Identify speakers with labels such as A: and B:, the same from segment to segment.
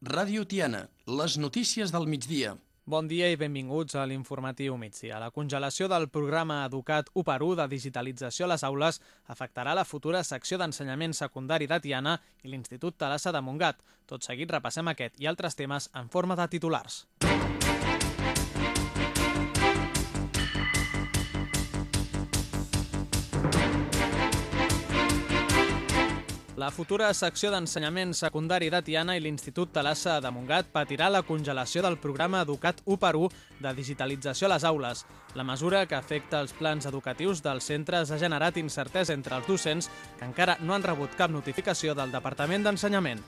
A: Ràdio Tiana, les notícies del migdia.
B: Bon dia i benvinguts a l'informatiu migdia. La congelació del programa Educat 1 per 1 de digitalització a les aules afectarà la futura secció d'ensenyament secundari de Tiana i l'Institut Talassa de Montgat. Tot seguit repassem aquest i altres temes en forma de titulars. La futura secció d'ensenyament secundari de Tiana i l'Institut Talassa de Montgat patirà la congelació del programa Educat 1 per 1 de digitalització a les aules. La mesura que afecta els plans educatius dels centres ha generat incertesa entre els docents que encara no han rebut cap notificació del Departament d'Ensenyament.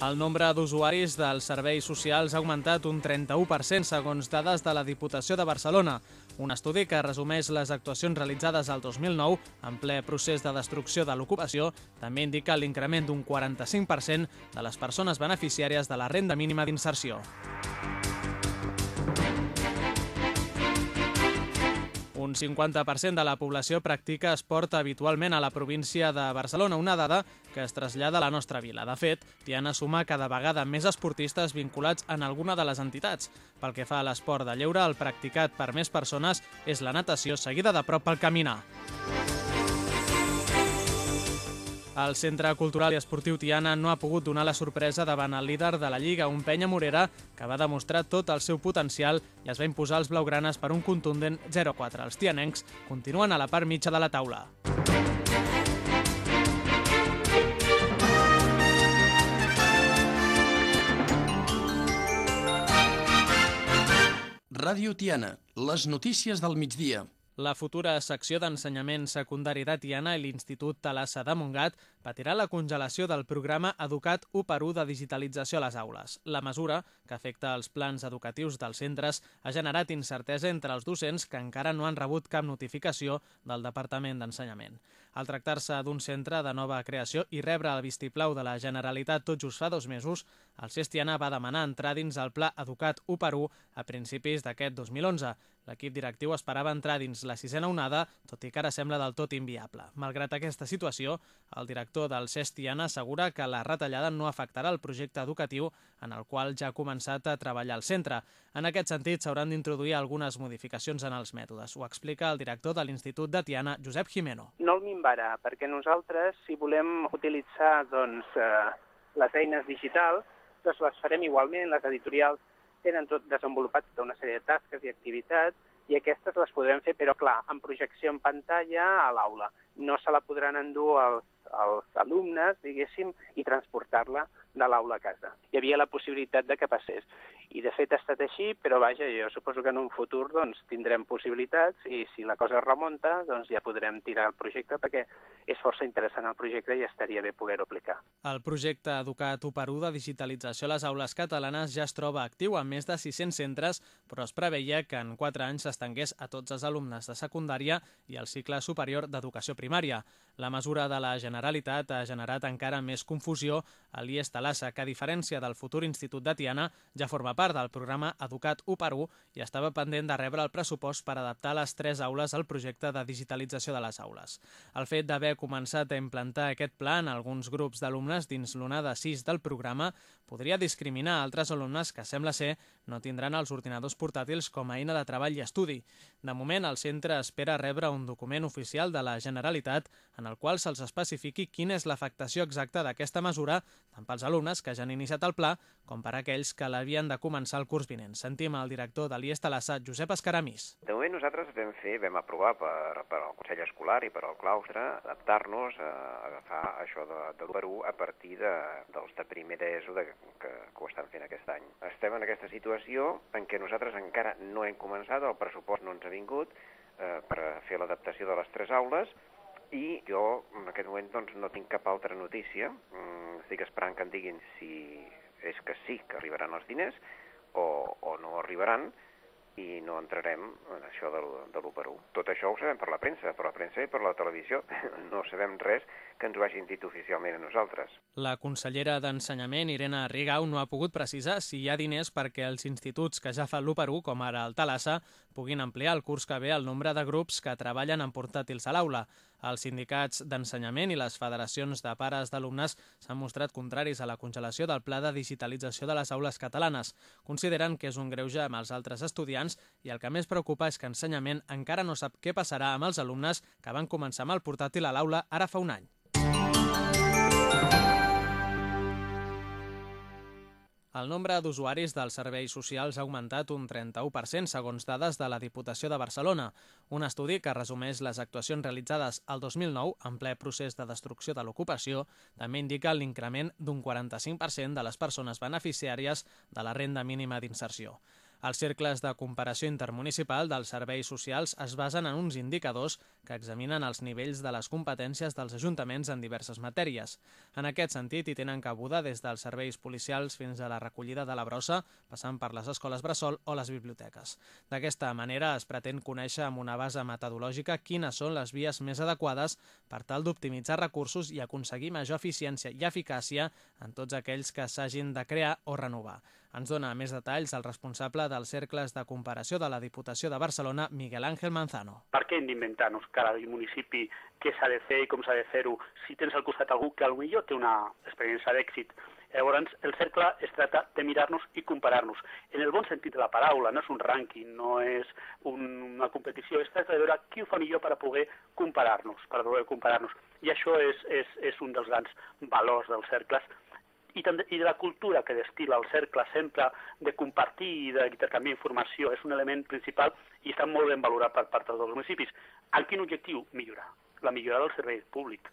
B: El nombre d'usuaris dels serveis socials ha augmentat un 31% segons dades de la Diputació de Barcelona. Un estudi que resumeix les actuacions realitzades al 2009 en ple procés de destrucció de l'ocupació també indica l'increment d'un 45% de les persones beneficiàries de la renda mínima d'inserció. Un 50% de la població practica esport habitualment a la província de Barcelona, una dada que es trasllada a la nostra vila. De fet, Tiana suma cada vegada més esportistes vinculats en alguna de les entitats. Pel que fa a l'esport de lleure, el practicat per més persones és la natació, seguida de prop pel caminar. El Centre Cultural i Esportiu Tiana no ha pogut donar la sorpresa davant el líder de la Lliga, un penya Morera, que va demostrar tot el seu potencial i es va imposar als blaugranes per un contundent 0-4. Els tianencs continuen a la part mitja de la taula.
A: Ràdio Tiana, les notícies del migdia.
B: La futura secció d'ensenyament secundari de Tiana i l'Institut Talassa de Montgat patirà la congelació del programa Educat 1 per 1 de digitalització a les aules. La mesura, que afecta els plans educatius dels centres, ha generat incertesa entre els docents que encara no han rebut cap notificació del Departament d'Ensenyament. Al tractar-se d'un centre de nova creació i rebre el vistiplau de la Generalitat tot just fa dos mesos, el Cestiana va demanar entrar dins el Pla Educat 1 per 1 a principis d'aquest 2011. L'equip directiu esperava entrar dins la sisena onada, tot i que ara sembla del tot inviable. Malgrat aquesta situació, el director del Cestiana assegura que la retallada no afectarà el projecte educatiu en el qual ja ha començat a treballar el centre. En aquest sentit, s'hauran d'introduir algunes modificacions en els mètodes. Ho explica el director de l'Institut de Tiana, Josep Jimeno.
C: No el minvarà, perquè nosaltres, si volem utilitzar doncs, eh, les eines digitals, doncs les farem igualment, les editorials tenen tot desenvolupat tota una sèrie de tasques i activitats i aquestes les podrem fer, però clar, en projecció en pantalla a l'aula. No se la podran endur els, els alumnes, diguéssim, i transportar-la de l'aula a casa. Hi havia la possibilitat de que passés. I de fet ha estat així, però vaja, jo suposo que en un futur doncs, tindrem possibilitats i si la cosa remunta doncs ja podrem tirar el projecte perquè és força interessant el projecte i estaria bé poder-ho aplicar.
B: El projecte Educat 1 per 1 de digitalització a les aules catalanes ja es troba actiu en més de 600 centres, però es preveia que en 4 anys s'estengués a tots els alumnes de secundària i al cicle superior d'educació primària. La mesura de la Generalitat ha generat encara més confusió a l'IES Talassa, que a diferència del futur Institut de Tiana ja forma part del programa Educat 1 per 1 i estava pendent de rebre el pressupost per adaptar les tres aules al projecte de digitalització de les aules. El fet d'haver començat a implantar aquest pla en alguns grups d'alumnes dins l'onada 6 del programa podria discriminar altres alumnes que sembla ser no tindran els ordinadors portàtils com a eina de treball i estudi. De moment, el centre espera rebre un document oficial de la Generalitat en el qual se'ls especifiqui quina és l'afectació exacta d'aquesta mesura tant pels alumnes que ja han iniciat el pla com per aquells que l'havien de començar el curs vinent. Sentim el director de l'IES Talassa, Josep Escaramís.
D: De moment nosaltres vam fer, vam aprovar per, per al Consell Escolar i per al claustre adaptar-nos a agafar això de, de l'1 a partir de, dels de primer d'ESO de, que, que ho estan fent aquest any. Estem en aquesta situació en què nosaltres encara no hem començat, el pressupost no ens ha vingut eh, per fer l'adaptació de les tres aules, i jo en aquest moment doncs, no tinc cap altra notícia. Mm, estic esperant que em diguin si és que sí que arribaran els diners o, o no arribaran i no entrarem en això de l'1 per 1. Tot això ho sabem per la premsa, per la premsa i per la televisió. No sabem res que ens ho hagin dit oficialment a nosaltres.
B: La consellera d'Ensenyament, Irene Rigau, no ha pogut precisar si hi ha diners perquè els instituts que ja fan l'1 per 1, com ara el Talassa, puguin ampliar el curs que ve el nombre de grups que treballen en portàtils a l'aula. Els sindicats d'ensenyament i les federacions de pares d'alumnes s'han mostrat contraris a la congelació del pla de digitalització de les aules catalanes. Consideren que és un greuge amb els altres estudiants i el que més preocupa és que ensenyament encara no sap què passarà amb els alumnes que van començar amb el portàtil a l'aula ara fa un any. El nombre d'usuaris dels serveis socials ha augmentat un 31% segons dades de la Diputació de Barcelona. Un estudi que resumeix les actuacions realitzades al 2009 en ple procés de destrucció de l'ocupació també indica l'increment d'un 45% de les persones beneficiàries de la renda mínima d'inserció. Els cercles de comparació intermunicipal dels serveis socials es basen en uns indicadors que examinen els nivells de les competències dels ajuntaments en diverses matèries. En aquest sentit, hi tenen cabuda des dels serveis policials fins a la recollida de la brossa, passant per les escoles bressol o les biblioteques. D'aquesta manera es pretén conèixer amb una base metodològica quines són les vies més adequades per tal d'optimitzar recursos i aconseguir major eficiència i eficàcia en tots aquells que s'hagin de crear o renovar. Ens dona més detalls el responsable dels cercles de comparació de la Diputació de Barcelona, Miguel Ángel Manzano.
E: Per què hem d'inventar-nos cada municipi què s'ha de fer i com s'ha de fer-ho si tens al costat algú que potser té una experiència d'èxit? Llavors, el cercle es tracta de mirar-nos i comparar-nos. En el bon sentit de la paraula, no és un rànquing, no és un, una competició, es tracta de veure qui ho fa millor per poder comparar-nos, per poder comparar-nos. I això és, és, és un dels grans valors dels cercles i, també, i de la cultura que destila el cercle sempre de compartir i d'intercanviar informació és un element principal i està molt ben valorat per part dels municipis. Amb quin objectiu? Millorar. La millora del servei públic.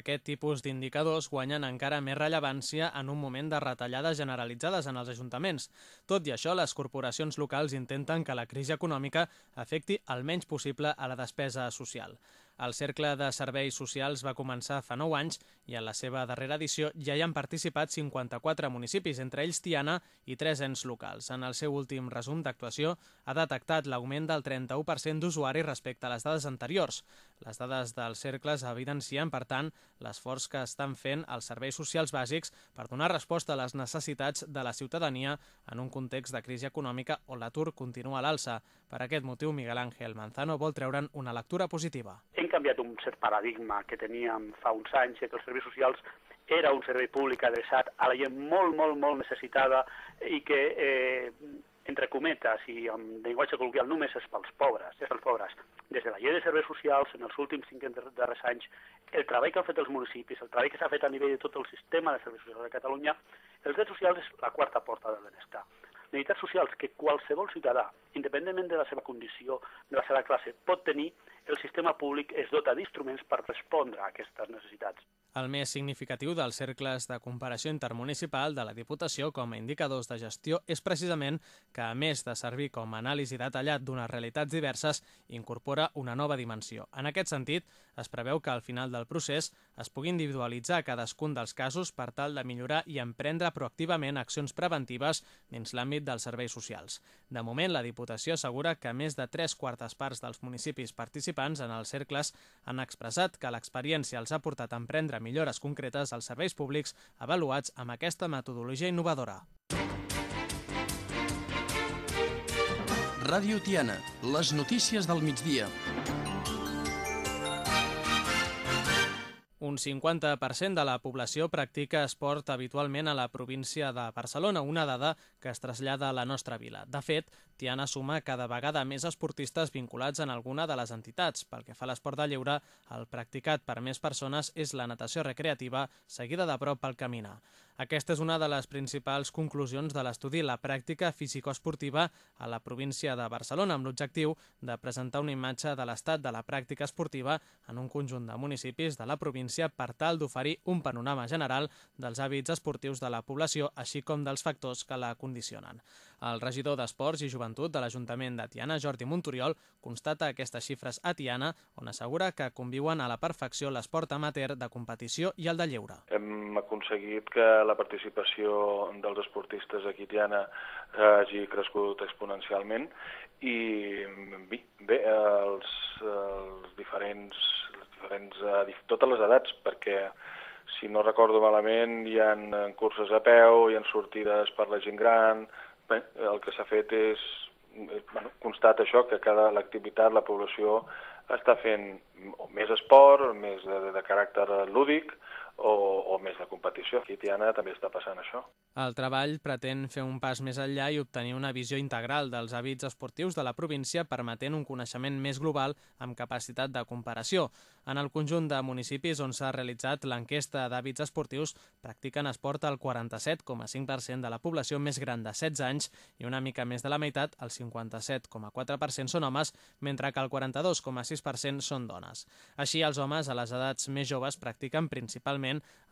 B: Aquest tipus d'indicadors guanyen encara més rellevància en un moment de retallades generalitzades en els ajuntaments. Tot i això, les corporacions locals intenten que la crisi econòmica afecti el menys possible a la despesa social. El Cercle de Serveis Socials va començar fa 9 anys i en la seva darrera edició ja hi han participat 54 municipis, entre ells Tiana i 3 ens locals. En el seu últim resum d'actuació ha detectat l'augment del 31% d'usuaris respecte a les dades anteriors. Les dades dels cercles evidencien, per tant, l'esforç que estan fent els serveis socials bàsics per donar resposta a les necessitats de la ciutadania en un context de crisi econòmica on l'atur continua a l'alça. Per aquest motiu, Miguel Ángel Manzano vol treure'n una lectura positiva.
E: Canviat un cert paradigma que teníem fa uns anys, que els serveis socials era un servei públic adreçat a la gent molt, molt, molt necessitada i que, eh, entre cometes i amb llenguatge col·loquial, només és pels pobres, és pels pobres. Des de la llei de serveis socials, en els últims cinc darrers anys, el treball que han fet els municipis, el treball que s'ha fet a nivell de tot el sistema de serveis socials de Catalunya, els drets socials és la quarta porta del benestar necessitats socials que qualsevol ciutadà, independentment de la seva condició, de la seva classe, pot tenir, el sistema públic es dota d'instruments per respondre a aquestes necessitats.
B: El més significatiu dels cercles de comparació intermunicipal de la Diputació com a indicadors de gestió és precisament que, a més de servir com a anàlisi detallat d'unes realitats diverses, incorpora una nova dimensió. En aquest sentit, es preveu que al final del procés es pugui individualitzar cadascun dels casos per tal de millorar i emprendre proactivament accions preventives dins l'àmbit dels serveis socials. De moment, la Diputació assegura que més de tres quartes parts dels municipis participants en els cercles han expressat que l'experiència els ha portat a emprendre millores concretes als serveis públics avaluats amb aquesta metodologia innovadora.
A: Ràdio Tiana, les notícies del migdia.
B: Un 50% de la població practica esport habitualment a la província de Barcelona, una dada que es trasllada a la nostra vila. De fet, Tiana suma cada vegada més esportistes vinculats en alguna de les entitats. Pel que fa a l'esport de lleure, el practicat per més persones és la natació recreativa, seguida de prop pel caminar. Aquesta és una de les principals conclusions de l'estudi La pràctica físico-esportiva a la província de Barcelona, amb l'objectiu de presentar una imatge de l'estat de la pràctica esportiva en un conjunt de municipis de la província per tal d'oferir un panorama general dels hàbits esportius de la població, així com dels factors que la condicionen. El regidor d'Esports i Joventut de l'Ajuntament de Tiana, Jordi Montoriol, constata aquestes xifres a Tiana, on assegura que conviuen a la perfecció l'esport amateur de competició i el de lleure.
F: Hem aconseguit que la participació dels esportistes aquí a Tiana hagi crescut exponencialment i bé, els, els diferents, els diferents, eh, totes les edats, perquè si no recordo malament, hi ha curses a peu, hi ha sortides per la gent gran, Bé, el que s'ha fet és, bueno, constata això, que cada l'activitat, la població està fent més esport, més de, de caràcter lúdic, o, o més de competició. Aquí Tiana també està passant això.
B: El treball pretén fer un pas més enllà i obtenir una visió integral dels hàbits esportius de la província, permetent un coneixement més global amb capacitat de comparació. En el conjunt de municipis on s'ha realitzat l'enquesta d'hàbits esportius, practiquen esport el 47,5% de la població més gran de 16 anys i una mica més de la meitat, el 57,4% són homes, mentre que el 42,6% són dones. Així, els homes a les edats més joves practiquen principalment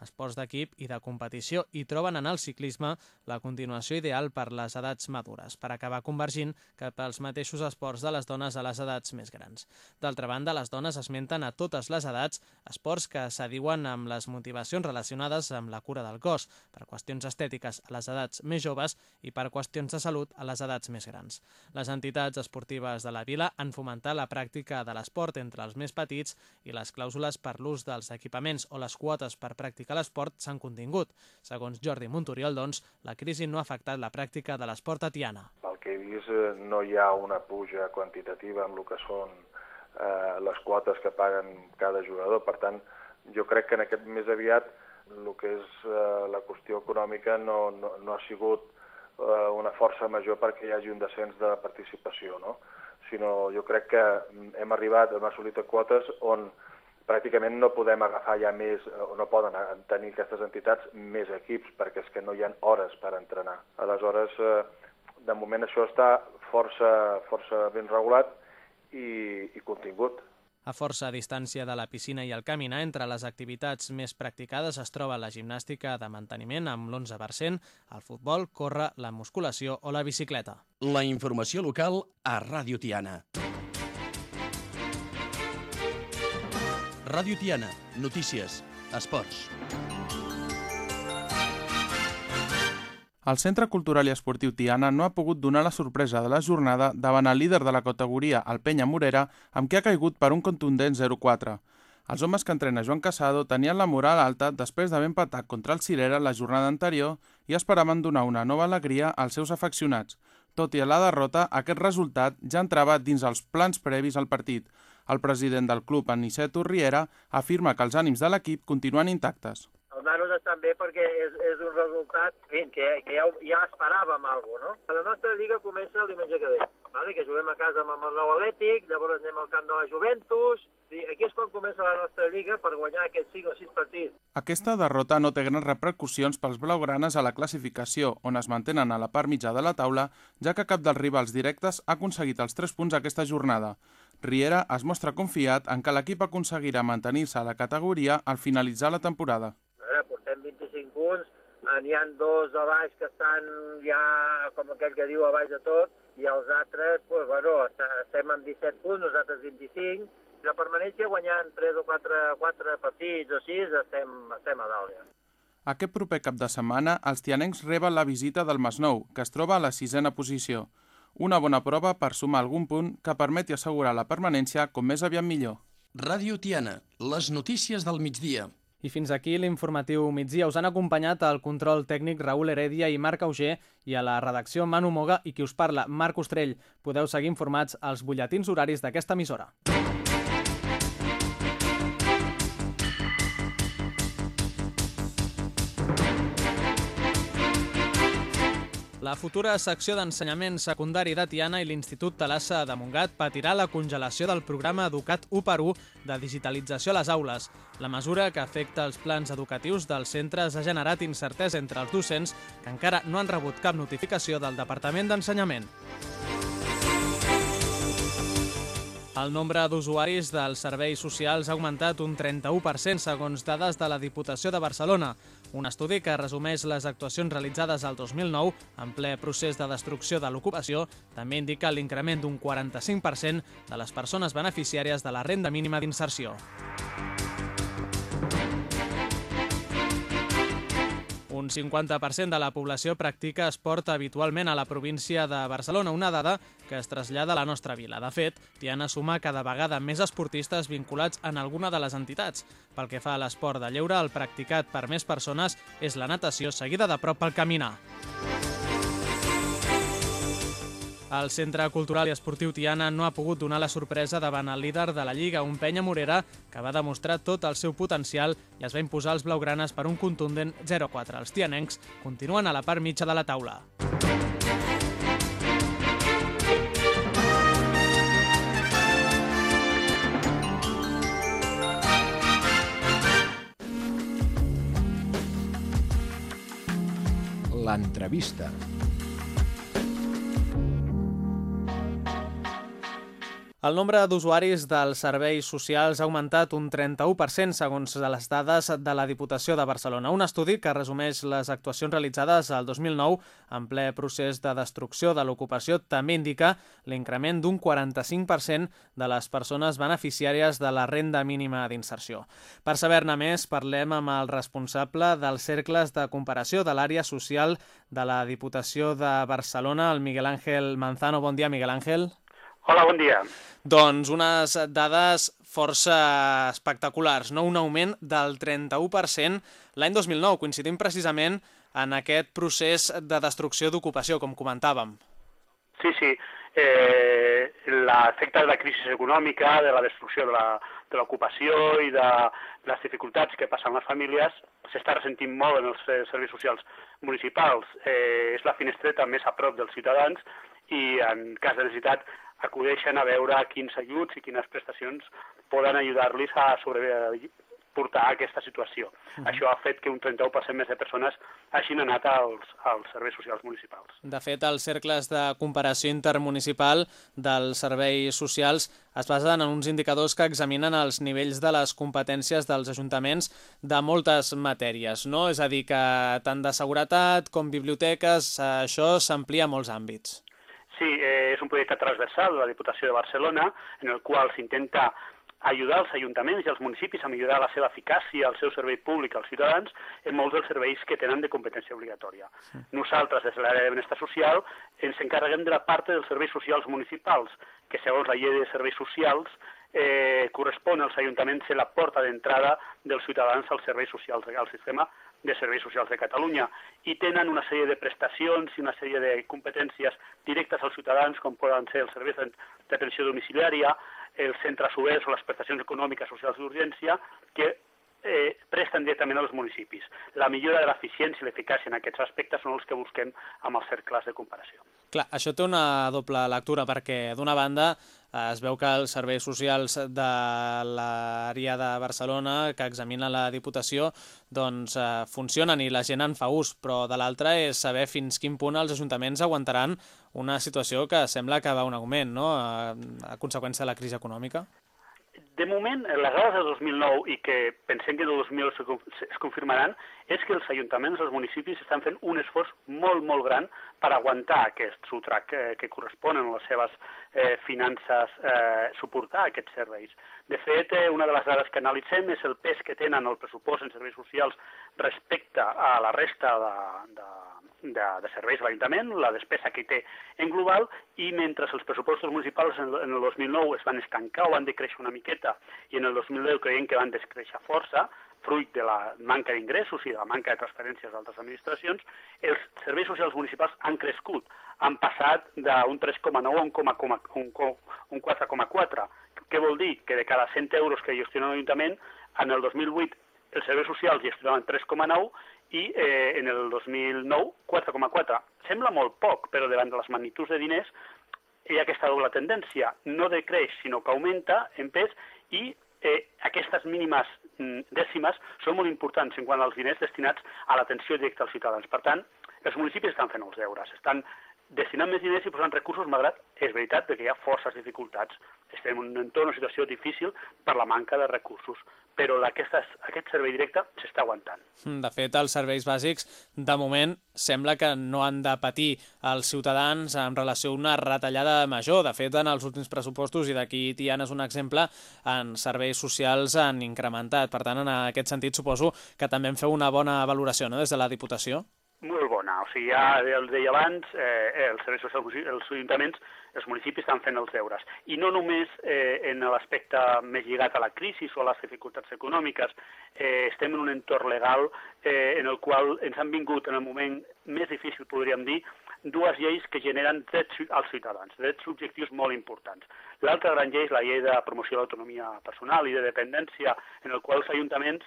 B: esports d'equip i de competició i troben en el ciclisme la continuació ideal per les edats madures, per acabar convergint cap als mateixos esports de les dones a les edats més grans. D'altra banda, les dones esmenten a totes les edats esports que s'adiuen amb les motivacions relacionades amb la cura del cos, per qüestions estètiques a les edats més joves i per qüestions de salut a les edats més grans. Les entitats esportives de la vila han fomentat la pràctica de l'esport entre els més petits i les clàusules per l'ús dels equipaments o les quotes per practicar l'esport s'han contingut. Segons Jordi Montoriol, doncs, la crisi no ha afectat la pràctica de l'esport a Tiana.
F: Pel que he vist, no hi ha una puja quantitativa en el que són eh, les quotes que paguen cada jugador. Per tant, jo crec que en aquest més aviat el que és eh, la qüestió econòmica no, no, no ha sigut eh, una força major perquè hi hagi un descens de participació, no? sinó jo crec que hem arribat, hem assolit a quotes on pràcticament no podem agafar ja més, o no poden tenir aquestes entitats més equips, perquè és que no hi ha hores per entrenar. Aleshores, eh, de moment això està força, força ben regulat i, i contingut.
B: A força distància de la piscina i el caminar, entre les activitats més practicades es troba la gimnàstica de manteniment amb l'11%, el futbol, córrer, la musculació o la bicicleta.
A: La informació local a Ràdio Tiana. Ràdio Tiana, notícies, esports.
G: El Centre Cultural i Esportiu Tiana no ha pogut donar la sorpresa de la jornada davant el líder de la categoria, el Penya Morera, amb qui ha caigut per un contundent 0-4. Els homes que entrena Joan Casado tenien la moral alta després d'haver empatat contra el Cirera la jornada anterior i esperaven donar una nova alegria als seus afeccionats. Tot i la derrota, aquest resultat ja entrava dins els plans previs al partit. El president del club, Aniceto Riera, afirma que els ànims de l'equip continuen intactes
H: els nanos estan bé perquè és, és un resultat que, que ja, ja esperàvem alguna cosa, no? La nostra lliga comença el diumenge que ve, vale? que juguem a casa amb el nou Atlètic, llavors anem al camp de la Juventus, aquí és quan comença la nostra lliga per guanyar aquests 5 o 6 partits.
G: Aquesta derrota no té grans repercussions pels blaugranes a la classificació, on es mantenen a la part mitja de la taula, ja que cap dels rivals directes ha aconseguit els 3 punts aquesta jornada. Riera es mostra confiat en que l'equip aconseguirà mantenir-se a la categoria al finalitzar la temporada
H: punts, n'hi ha dos a baix que estan ja, com aquell que diu, a baix de tot, i els altres, pues, bueno, estem amb 17 punts, nosaltres 25, i la permanència guanyant 3 o 4, 4 partits o 6, estem, estem a dalt ja.
G: Aquest proper cap de setmana, els tianencs reben la visita del Masnou, que es troba a la sisena posició. Una bona prova per sumar algun punt que permeti assegurar la permanència com més aviat millor.
A: Ràdio Tiana, les notícies del migdia.
B: I fins aquí l'informatiu migdia. Us han acompanyat el control tècnic Raül Heredia i Marc Auger i a la redacció Manu Moga i qui us parla, Marc Ostrell. Podeu seguir informats als butlletins horaris d'aquesta emissora. La futura secció d'ensenyament secundari de Tiana i l'Institut Talassa de Montgat patirà la congelació del programa Educat 1 per 1 de digitalització a les aules. La mesura que afecta els plans educatius dels centres ha generat incertesa entre els docents que encara no han rebut cap notificació del Departament d'Ensenyament. El nombre d'usuaris dels serveis socials ha augmentat un 31% segons dades de la Diputació de Barcelona. Un estudi que resumeix les actuacions realitzades al 2009 en ple procés de destrucció de l'ocupació també indica l'increment d'un 45% de les persones beneficiàries de la renda mínima d'inserció. Un 50% de la població practica esport habitualment a la província de Barcelona, una dada que es trasllada a la nostra vila. De fet, Tiana suma cada vegada més esportistes vinculats en alguna de les entitats. Pel que fa a l'esport de lleure, el practicat per més persones és la natació, seguida de prop pel caminar. El Centre Cultural i Esportiu Tiana no ha pogut donar la sorpresa davant el líder de la Lliga, un penya Morera, que va demostrar tot el seu potencial i es va imposar als blaugranes per un contundent 0-4. Els tianencs continuen a la part mitja de la taula.
I: L'entrevista.
B: El nombre d'usuaris dels serveis socials ha augmentat un 31% segons les dades de la Diputació de Barcelona. Un estudi que resumeix les actuacions realitzades al 2009 en ple procés de destrucció de l'ocupació també indica l'increment d'un 45% de les persones beneficiàries de la renda mínima d'inserció. Per saber-ne més, parlem amb el responsable dels cercles de comparació de l'àrea social de la Diputació de Barcelona, el Miguel Ángel Manzano. Bon dia, Miguel Ángel.
E: Hola, bon dia.
B: Doncs unes dades força espectaculars, no? un augment del 31% l'any 2009, coincidint precisament en aquest procés de destrucció d'ocupació, com comentàvem.
E: Sí, sí. Eh, L'efecte de la crisi econòmica, de la destrucció de l'ocupació i de les dificultats que passen les famílies s'està ressentint molt en els serveis socials municipals. Eh, és la finestreta més a prop dels ciutadans i en cas de necessitat acudeixen a veure quins ajuts i quines prestacions poden ajudar-los a portar aquesta situació. Uh -huh. Això ha fet que un 31% més de persones hagin anat als, als serveis socials municipals.
B: De fet, els cercles de comparació intermunicipal dels serveis socials es basen en uns indicadors que examinen els nivells de les competències dels ajuntaments de moltes matèries, no? És a dir, que tant de seguretat com biblioteques, això s'amplia a molts àmbits.
E: Sí, eh, és un projecte transversal de la Diputació de Barcelona en el qual s'intenta ajudar els ajuntaments i els municipis a millorar la seva eficàcia, el seu servei públic als ciutadans en molts dels serveis que tenen de competència obligatòria. Sí. Nosaltres, des de l'àrea de benestar social, ens encarreguem de la part dels serveis socials municipals, que segons la llei de serveis socials eh, correspon als ajuntaments ser la porta d'entrada dels ciutadans als serveis socials, al sistema de Serveis Socials de Catalunya i tenen una sèrie de prestacions i una sèrie de competències directes als ciutadans, com poden ser els serveis d'atenció domiciliària, els centres oberts o les prestacions econòmiques socials d'urgència, que eh, presten directament als municipis. La millora de l'eficiència i l'eficàcia en aquests aspectes són els que busquem amb els cercles de comparació.
B: Clar, això té una doble lectura, perquè d'una banda es veu que els serveis socials de l'àrea de Barcelona que examina la Diputació doncs, eh, funcionen i la gent en fa ús, però de l'altra és saber fins quin punt els ajuntaments aguantaran una situació que sembla que va un augment no? a, a conseqüència de la crisi econòmica.
E: De moment, les dades de 2009 i que pensem que de 2000 es confirmaran, és que els ajuntaments, els municipis, estan fent un esforç molt, molt gran per aguantar aquest sotrac eh, que corresponen a les seves eh, finances, eh, suportar aquests serveis. De fet, eh, una de les dades que analitzem és el pes que tenen el pressupost en serveis socials respecte a la resta de, de, de, de serveis a l'Ajuntament, la despesa que té en global, i mentre els pressupostos municipals en, en el 2009 es van estancar o van decréixer una miqueta, i en el 2010 creiem que van descréixer força, fruit de la manca d'ingressos i de la manca de transferències d'altres administracions, els serveis socials municipals han crescut. Han passat d'un 3,9 a un, un 4,4. Què vol dir? Que de cada 100 euros que gestiona l'Ajuntament, en el 2008 els serveis socials gestionaven 3,9 i eh, en el 2009 4,4. Sembla molt poc, però davant de les magnituds de diners hi ha aquesta doble tendència. No decreix, sinó que augmenta en pes i eh, aquestes mínimes mm, dècimes són molt importants en quant als diners destinats a l'atenció directa als ciutadans. Per tant, els municipis estan fent els deures, estan destinant més diners i posant recursos, malgrat és veritat que hi ha forces dificultats. Estem en un entorn, una situació difícil per la manca de recursos però aquest, aquest servei directe s'està aguantant.
B: De fet, els serveis bàsics, de moment, sembla que no han de patir els ciutadans en relació a una retallada major. De fet, en els últims pressupostos, i d'aquí Tiana és un exemple, en serveis socials han incrementat. Per tant, en aquest sentit, suposo que també en feu una bona valoració no? des de la Diputació.
E: Molt bona. O sigui, ja el deia abans, eh, els serveis socials, els ajuntaments, els municipis estan fent els deures. I no només eh, en l'aspecte més lligat a la crisi o a les dificultats econòmiques, eh, estem en un entorn legal eh, en el qual ens han vingut en el moment més difícil, podríem dir, dues lleis que generen drets als ciutadans, drets subjectius molt importants. L'altra gran llei és la llei de promoció de l'autonomia personal i de dependència, en el qual els ajuntaments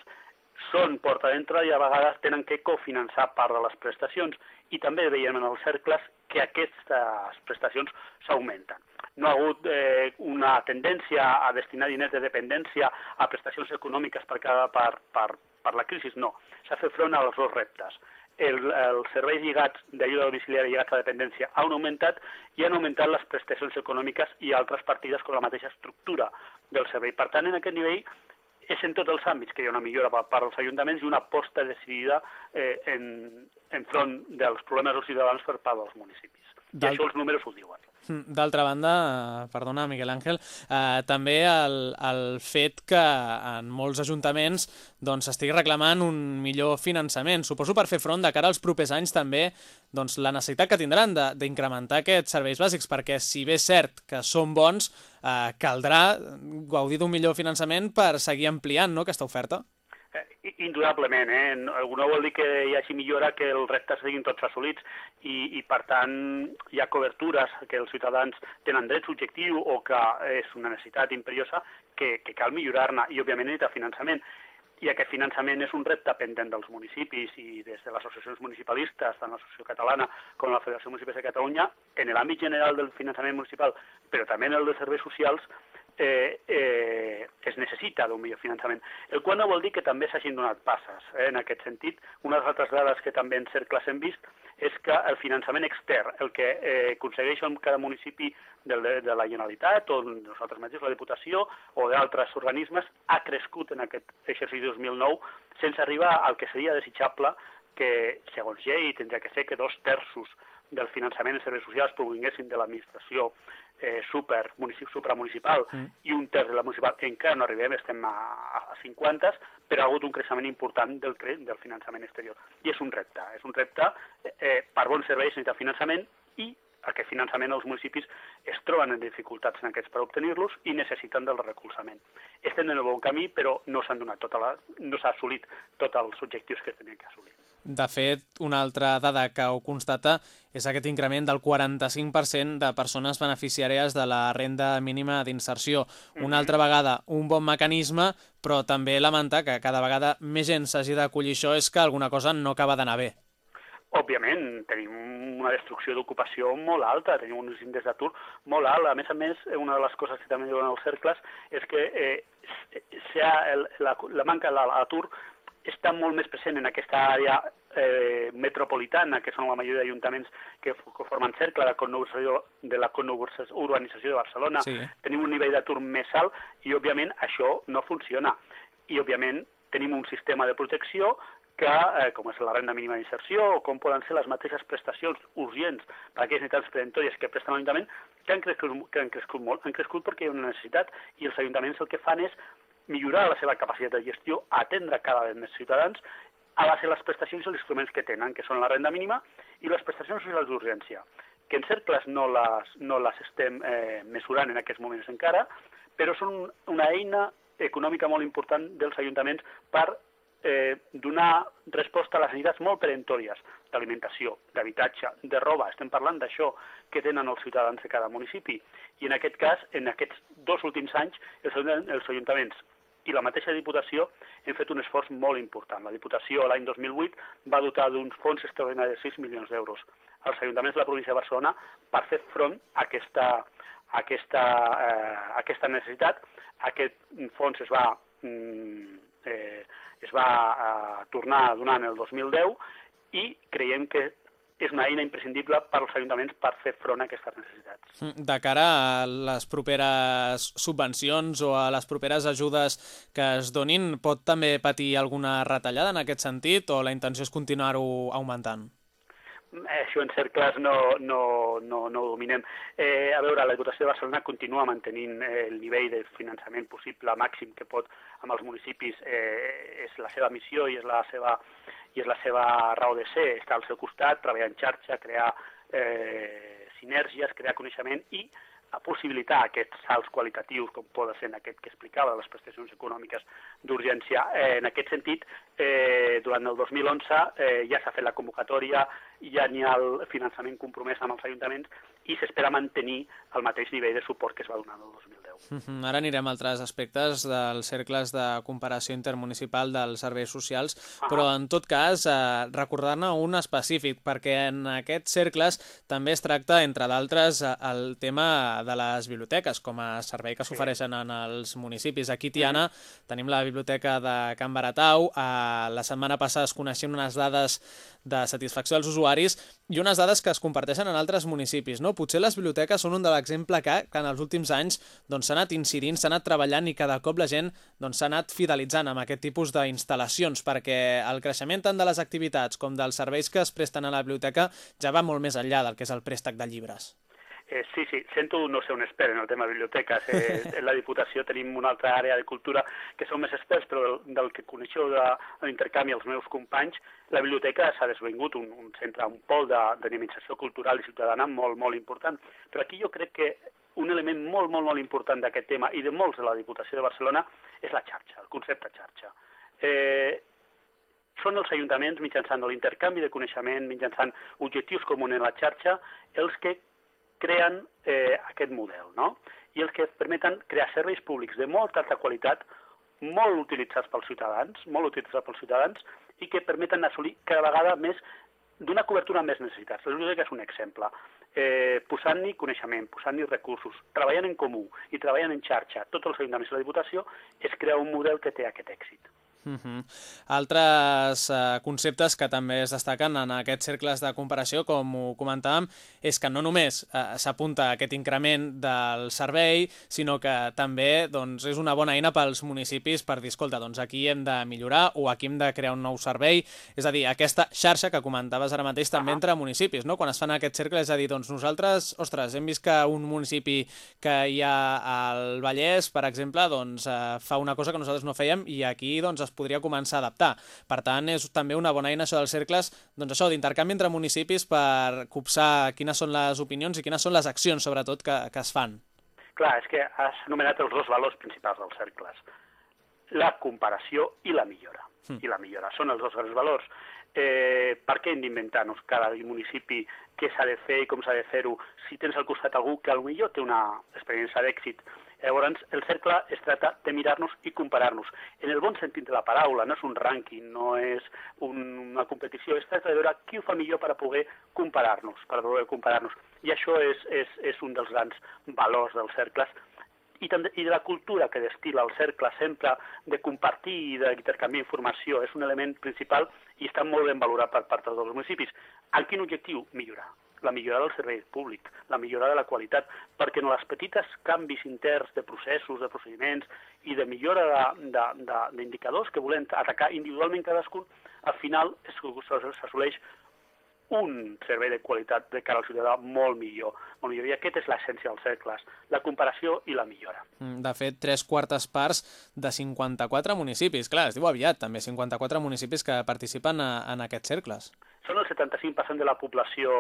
E: són porta d'entrada i a vegades tenen que cofinançar part de les prestacions i també veiem en els cercles que aquestes prestacions s'augmenten. No ha hagut eh, una tendència a destinar diners de dependència a prestacions econòmiques per, cada, per, per, per la crisi, no. S'ha fet front als dos reptes. El, els serveis lligats d'ajuda domiciliària lligats a dependència han augmentat i han augmentat les prestacions econòmiques i altres partides con la mateixa estructura del servei. Per tant, en aquest nivell és en tots els àmbits que hi ha una millora per part dels ajuntaments i una aposta decidida eh, en, en front dels problemes dels ciutadans per part dels municipis. I això els números ho diuen.
B: Mm, d'altra banda, eh, perdona, Miguel Àngel, eh, també el, el fet que en molts ajuntaments doncs, estigui reclamant un millor finançament. Suposo per fer front de cara als propers anys també doncs, la necessitat que tindran d'incrementar aquests serveis bàsics, perquè si bé és cert que són bons, eh, caldrà gaudir d'un millor finançament per seguir ampliant no, aquesta oferta.
E: Eh, indudablement, eh? No, vol dir que hi hagi millora que els reptes siguin tots assolits i, i per tant hi ha cobertures que els ciutadans tenen dret subjectiu o que és una necessitat imperiosa que, que cal millorar-ne i òbviament necessita finançament i aquest finançament és un repte pendent dels municipis i des de les associacions municipalistes, tant l'Associació Catalana com la Federació Municipal de Catalunya, en l'àmbit general del finançament municipal, però també en el de serveis socials, eh, eh, es necessita d'un millor finançament, el qual no vol dir que també s'hagin donat passes. Eh? En aquest sentit, una de les altres dades que també en cercles hem vist és que el finançament extern, el que eh, aconsegueix en cada municipi de, de la Generalitat o nosaltres mateixos, la Diputació o d'altres organismes, ha crescut en aquest exercici 2009 sense arribar al que seria desitjable que, segons llei, tindria que ser que dos terços del finançament de serveis socials provinguessin de l'administració eh, super, municip, supramunicipal mm. i un terç de la municipal, encara no arribem, estem a, a 50, però ha hagut un creixement important del, del finançament exterior. I és un repte, és un repte eh, per bons serveis necessita finançament i aquest finançament els municipis es troben en dificultats en aquests per obtenir-los i necessiten del recolzament. Estem en el bon camí, però no s'han donat tota la, no s'ha assolit tots els objectius que tenien que assolir.
B: De fet, una altra dada que ho constata és aquest increment del 45% de persones beneficiàries de la renda mínima d'inserció. Una altra vegada, un bon mecanisme, però també lamentar que cada vegada més gent s'hagi d'acollir això és que alguna cosa no acaba d'anar bé.
E: Òbviament, tenim una destrucció d'ocupació molt alta, tenim uns índexs d'atur molt alt. A més a més, una de les coses que també diuen els cercles és que eh, el, la, la manca de l'atur està molt més present en aquesta àrea eh, metropolitana, que són la majoria d'ajuntaments que, que formen cercle de, de la urbanització de Barcelona. Sí. Tenim un nivell d'atur més alt i, òbviament, això no funciona. I, òbviament, tenim un sistema de protecció que, eh, com és la renda mínima d'inserció o com poden ser les mateixes prestacions urgents per a aquelles necessitats peremptòries que presten l'Ajuntament, que han crescut, que han crescut molt. Han crescut perquè hi ha una necessitat i els ajuntaments el que fan és millorar la seva capacitat de gestió, atendre cada vegada més ciutadans a base de les prestacions i els instruments que tenen, que són la renda mínima i les prestacions socials d'urgència, que en cercles no les, no les estem eh, mesurant en aquests moments encara, però són una eina econòmica molt important dels ajuntaments per eh, donar resposta a les necessitats molt peremptòries d'alimentació, d'habitatge, de roba. Estem parlant d'això que tenen els ciutadans de cada municipi. I en aquest cas, en aquests dos últims anys, els, els ajuntaments i la mateixa Diputació hem fet un esforç molt important. La Diputació l'any 2008 va dotar d'uns fons extraordinaris de 6 milions d'euros als ajuntaments de la província de Barcelona per fer front a aquesta, a aquesta, eh, aquesta necessitat. Aquest fons es va, mm, eh, es va eh, tornar a donar en el 2010 i creiem que és una eina imprescindible per als ajuntaments per fer front a aquestes necessitats.
B: Mm, de cara a les properes subvencions o a les properes ajudes que es donin, pot també patir alguna retallada en aquest sentit o la intenció és continuar-ho augmentant?
E: això en cercles no, no, no, no ho dominem. Eh, a veure, la Diputació de Barcelona continua mantenint eh, el nivell de finançament possible màxim que pot amb els municipis. Eh, és la seva missió i és la seva, i és la seva raó de ser, estar al seu costat, treballar en xarxa, crear eh, sinergies, crear coneixement i a possibilitar aquests salts qualitatius, com poden ser en aquest que explicava, de les prestacions econòmiques d'urgència. Eh, en aquest sentit, eh, durant el 2011 eh, ja s'ha fet la convocatòria, ja n'hi ha el finançament compromès amb els ajuntaments i s'espera mantenir el mateix nivell de suport que es va donar el 2010.
B: Uh -huh. Ara anirem a altres aspectes dels cercles de comparació intermunicipal dels serveis socials, uh -huh. però en tot cas eh, recordar-ne un específic, perquè en aquests cercles també es tracta, entre d'altres, el tema de les biblioteques com a servei que s'ofereixen sí. en els municipis. Aquí, Tiana, sí. tenim la biblioteca de Can Baratau. Eh, la setmana passada es coneixien unes dades de satisfacció dels usuaris i unes dades que es comparteixen en altres municipis. No? Potser les biblioteques són un de l'exemple que, que en els últims anys doncs, s'ha anat incidint, s'ha anat treballant i cada cop la gent doncs, s'ha doncs, anat fidelitzant amb aquest tipus d'instal·lacions perquè el creixement tant de les activitats com dels serveis que es presten a la biblioteca ja va molt més enllà del que és el préstec de llibres.
E: Eh, sí, sí, sento no ser un expert en el tema de biblioteques. Eh, en la Diputació tenim una altra àrea de cultura que som més experts, però del, del que coneixeu de, de l'intercanvi els meus companys, la biblioteca s'ha desvingut un, un centre, un pol de, de cultural i ciutadana molt, molt important. Però aquí jo crec que un element molt, molt, molt important d'aquest tema i de molts de la Diputació de Barcelona és la xarxa, el concepte xarxa. Eh, són els ajuntaments, mitjançant l'intercanvi de coneixement, mitjançant objectius comuns en la xarxa, els que creen eh, aquest model, no? I els que permeten crear serveis públics de molta alta qualitat, molt utilitzats pels ciutadans, molt utilitzats pels ciutadans, i que permeten assolir cada vegada més d'una cobertura amb més necessitats. La biblioteca és un exemple eh, posant-hi coneixement, posant-hi recursos, treballant en comú i treballant en xarxa, tots els ajuntaments de la Diputació, es crea un model que té aquest èxit.
B: Uh -huh. Altres uh, conceptes que també es destaquen en aquests cercles de comparació, com ho comentàvem, és que no només uh, s'apunta aquest increment del servei, sinó que també doncs, és una bona eina pels municipis per dir, escolta, doncs aquí hem de millorar o aquí hem de crear un nou servei. És a dir, aquesta xarxa que comentaves ara mateix també uh -huh. entre municipis, no? Quan es fan aquest cercle, és a dir, doncs nosaltres, ostres, hem vist que un municipi que hi ha al Vallès, per exemple, doncs uh, fa una cosa que nosaltres no fèiem i aquí doncs es podria començar a adaptar. Per tant, és també una bona eina això dels cercles, doncs això, d'intercanvi entre municipis per copsar quines són les opinions i quines són les accions, sobretot, que, que es fan.
E: Clar, és que has anomenat els dos valors principals dels cercles. La comparació i la millora. Mm. I la millora. Són els dos grans valors. Eh, per què hem d'inventar-nos cada municipi què s'ha de fer i com s'ha de fer-ho si tens al costat algú que potser té una experiència d'èxit Llavors, el cercle es tracta de mirar-nos i comparar-nos. En el bon sentit de la paraula, no és un rànquing, no és un, una competició, es tracta de veure qui ho fa millor per a poder comparar-nos, per a poder comparar-nos. I això és, és, és un dels grans valors dels cercles i, també, i de la cultura que destila el cercle sempre de compartir i d'intercanviar informació és un element principal i està molt ben valorat per part dels municipis. En quin objectiu? Millorar la millora del servei públic, la millora de la qualitat, perquè en les petites canvis interns de processos, de procediments i de millora d'indicadors que volem atacar individualment cadascun, al final s'assoleix un servei de qualitat de cara al ciutadà molt millor. Molt millor. I aquest és l'essència dels cercles, la comparació i la millora.
B: Mm, de fet, tres quartes parts de 54 municipis. Clar, es diu aviat, també, 54 municipis que participen a, en aquests cercles.
E: Són el 75% de la població,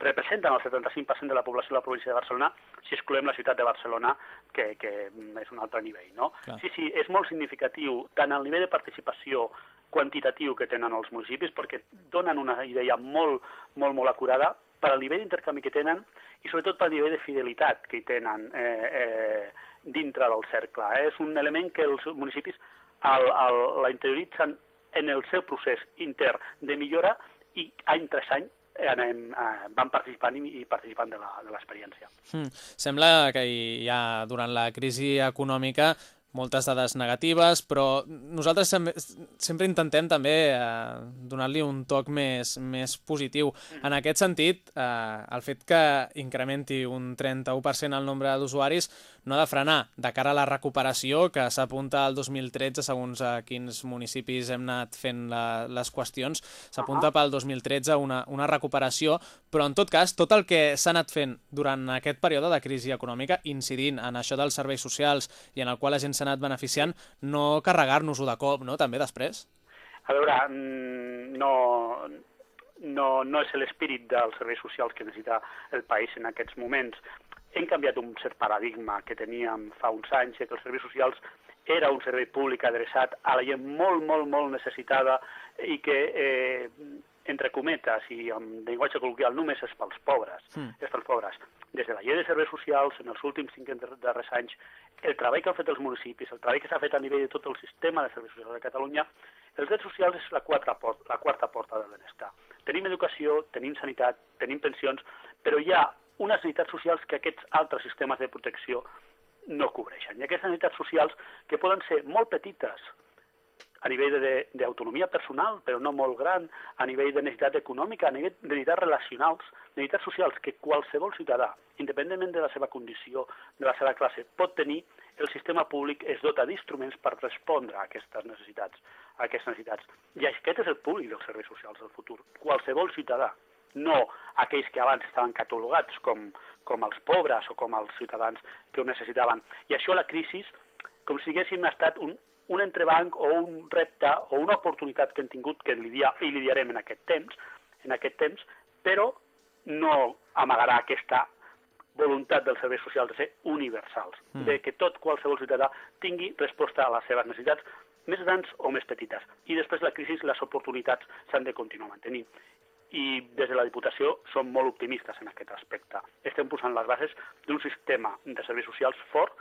E: representen el 75% de la població de la província de Barcelona, si excloem la ciutat de Barcelona, que, que és un altre nivell, no? Clar. Sí, sí, és molt significatiu, tant el nivell de participació quantitatiu que tenen els municipis perquè donen una idea molt, molt, molt acurada per al nivell d'intercanvi que tenen i sobretot per al nivell de fidelitat que hi tenen eh, eh, dintre del cercle. Eh? És un element que els municipis el, el, la interioritzen en el seu procés intern de millora i any tras any anem, eh, van participant i, i participant de l'experiència.
B: Hmm. Sembla que ja durant la crisi econòmica moltes dades negatives, però nosaltres sem sempre intentem també eh, donar-li un toc més, més positiu. En aquest sentit, eh, el fet que incrementi un 31% el nombre d'usuaris no ha de frenar de cara a la recuperació que s'apunta al 2013, segons a quins municipis hem anat fent la, les qüestions, s'apunta uh -huh. pel 2013 una, una recuperació, però en tot cas, tot el que s'ha anat fent durant aquest període de crisi econòmica, incidint en això dels serveis socials i en el qual la gent s'ha anat beneficiant, no carregar-nos-ho de cop, no?, també després?
E: A veure, mm, no, no, no és l'espírit dels serveis socials que necessita el país en aquests moments. Hem canviat un cert paradigma que teníem fa uns anys, que els serveis socials era un servei públic adreçat a la gent molt, molt, molt necessitada i que eh, entre cometes i amb llenguatge col·loquial només és pels pobres, mm. és pels pobres. Des de la llei de serveis socials, en els últims cinc darrers anys, el treball que han fet els municipis, el treball que s'ha fet a nivell de tot el sistema de serveis socials de Catalunya, els drets socials és la quarta, porta, la quarta porta del benestar. Tenim educació, tenim sanitat, tenim pensions, però hi ha unes necessitats socials que aquests altres sistemes de protecció no cobreixen. I aquestes necessitats socials que poden ser molt petites, a nivell d'autonomia personal, però no molt gran, a nivell de necessitat econòmica, a nivell de necessitats relacionals, necessitats socials que qualsevol ciutadà, independentment de la seva condició, de la seva classe, pot tenir, el sistema públic es dota d'instruments per respondre a aquestes necessitats. A aquestes necessitats. I aquest és el públic dels serveis socials del futur. Qualsevol ciutadà, no aquells que abans estaven catalogats com, com els pobres o com els ciutadans que ho necessitaven. I això la crisi, com si haguéssim estat un, un entrebanc o un repte o una oportunitat que hem tingut que lidia, i lidiarem en aquest temps, en aquest temps, però no amagarà aquesta voluntat dels serveis socials de ser universals, mm. de que tot qualsevol ciutadà tingui resposta a les seves necessitats, més grans o més petites. I després de la crisi les oportunitats s'han de continuar mantenint. I des de la Diputació som molt optimistes en aquest aspecte. Estem posant les bases d'un sistema de serveis socials fort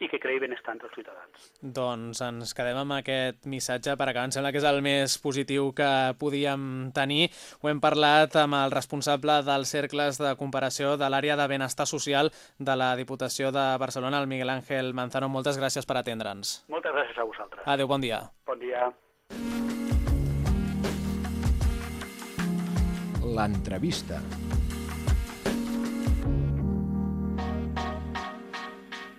E: i que creï benestar entre els ciutadans.
B: Doncs ens quedem amb aquest missatge per acabar. Em sembla que és el més positiu que podíem tenir. Ho hem parlat amb el responsable dels cercles de comparació de l'àrea de benestar social de la Diputació de Barcelona, el Miguel Ángel Manzano. Moltes gràcies per atendre'ns.
E: Moltes gràcies a vosaltres.
B: Adéu, bon dia.
E: Bon dia.
I: L'entrevista.